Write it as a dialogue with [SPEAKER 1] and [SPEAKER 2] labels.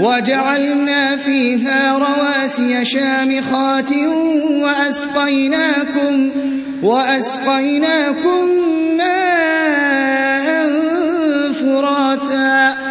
[SPEAKER 1] وجعلنا فيها رواسي شامخات وأسقيناكم, وأسقيناكم ماء فراتا